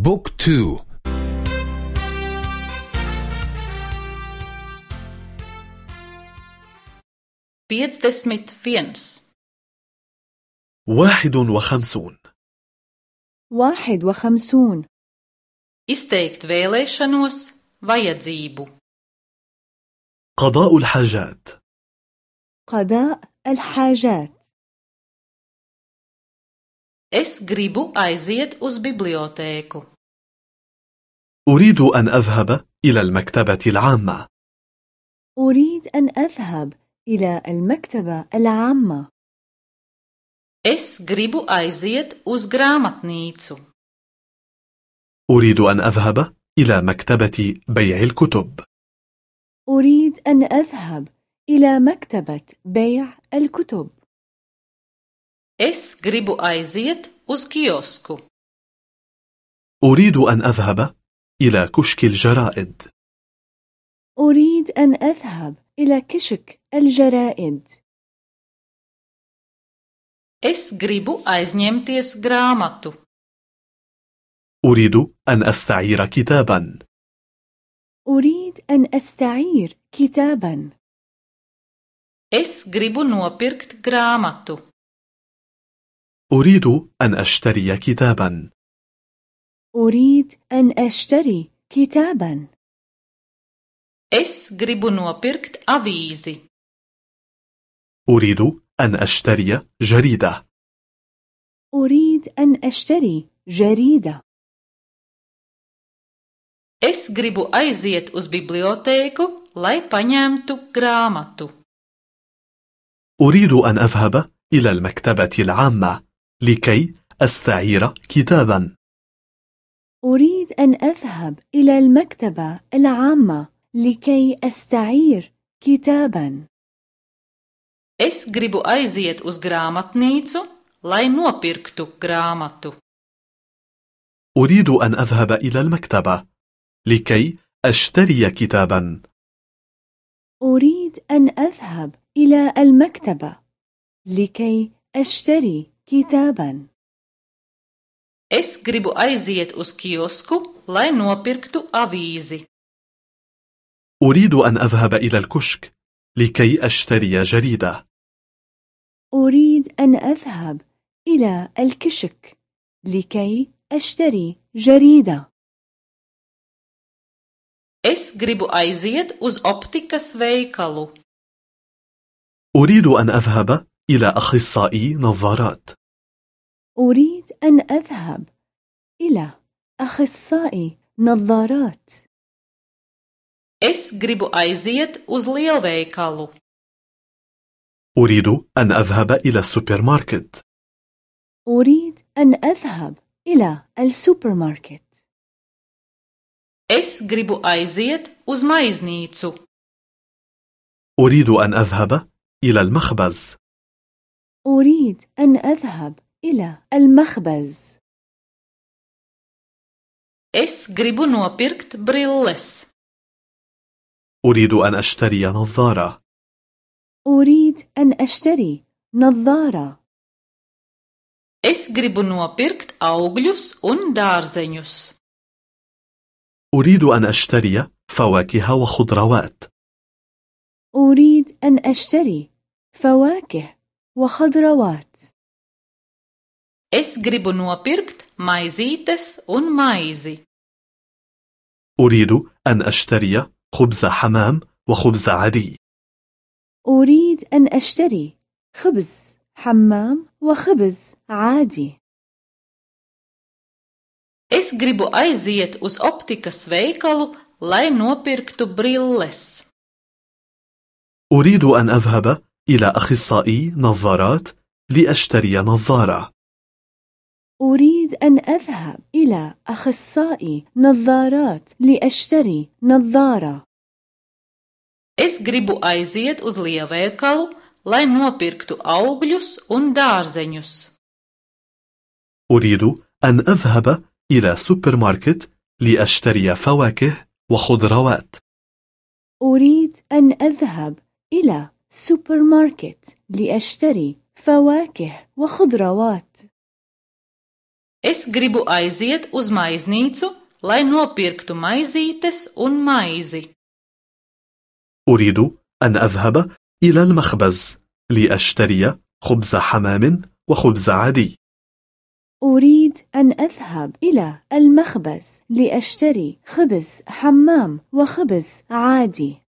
بوك تو. Piecdesmit viens واحد وخمسون. واحد وخمسون. Izteikt vēlēšanos vajadzību. قضاء الحاجات. قضاء الحاجات. Es gribu aiziet uz bibliotēku. أريد أن أذهب إلى المكتبة العامة أريد أن أذهب إلى المكتبة العامة Es gribu aiziet uz grāmatnīcu. أريد أن أذهب إلى مكتبة بيع الكتب أريد أن أذهب إلى مكتبة بيع الكتب Es gribu aiziet uz kiosku. أريد أن أذهب إلى كشك الجرائد أريد أن أذهب إلى كشك الجرائد Es gribu aizņemties grāmatu. أريد أن أستعير كتابا أريد أن أستعير كتابا Es gribu nopirkt grāmatu. أريد أن أشتري كتابا. أريد أن أشتري كتابا. Es gribu nopirkt avīzi. أريد أن أشتري جريدة. أريد أن أشتري جريدة. Es gribu aiziet uz bibliotēku, lai paņemtu grāmatu. أريد أن أذهب إلى المكتبة العامة. لكي أستعير كتابا. أريد أن أذهب إلى المكتبة العامة لكي أستعير كتابا. Es gribu aiziet uz grāmatnīcu, lai nopirktu grāmatu. أريد أن أذهب إلى المكتبة لكي أشتري كتابا. أريد أن أذهب إلى المكتبة لكي أشتري كتابا Es gribu aiziet uz kiosku, lai nopirktu avīzi. أريد أن أذهب إلى الكشك لكي أشتري جريدة أريد أن أذهب إلى الكشك لكي أشتري جريدة Es gribu aiziet uz optikas veikalu. أريد أن أذهب إلى أخصائي نظارات. أريد أن أذهب إلى أخصائي نظارات. Es gribu aiziet uz lielveikalu. أريد أن أذهب إلى السوبر ماركت أريد أن أذهب إلى السوبر ماركت Es gribu aiziet uz maiznīcu. أريد أن أذهب إلى المخبز. أريد أن أذهب إلى المخبز Es gribu nopirkt brilles. أريد أن أشتري نظارة أريد أن أشتري نظارة Es gribu nopirkt augļus un dārzeņus. أريد أن أشتري فواكه وخضروات أريد أن أشتري فواكه وخضروات Es gribu nopirkt maizītes un maizi. أريد أن أشتري خبز حمام وخبز عادي أريد أن أشتري خبز حمام وخبز عادي Es gribu aiziet uz optikas veikalu, lai nopirktu brilles. أريد أن أذهب إلى أخصائي نظارات لأشتري نظارة. أريد أن أذهب إلى أخصائي نظارات لأشتري نظارة. Es gribu aiziet uz lielveikalu, lai nopirktu augļus un dārzeņus. أريد أن أذهب إلى سوبر ماركت لأشتري فواكه وخضروات. أريد أن أذهب إلى سوبر ماركت لأشتري فواكه وخضروات. Es gribu aiziet uz maiznīcu, lai nopirktu maizītes un maizi. أريد أن أذهب إلى المخبز لأشتري خبز حمام وخبز عادي. أريد أن أذهب إلى المخبز لأشتري خبز حمام وخبز عادي.